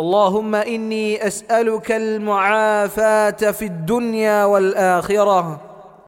اللهم إني أسألك المعافاة في الدنيا والآخرة.